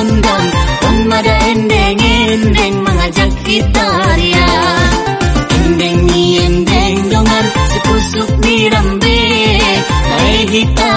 gondang Omada endeng endeng mengajak kita ria. Endeng ni endeng dongan sepusuk di rambe Kae kita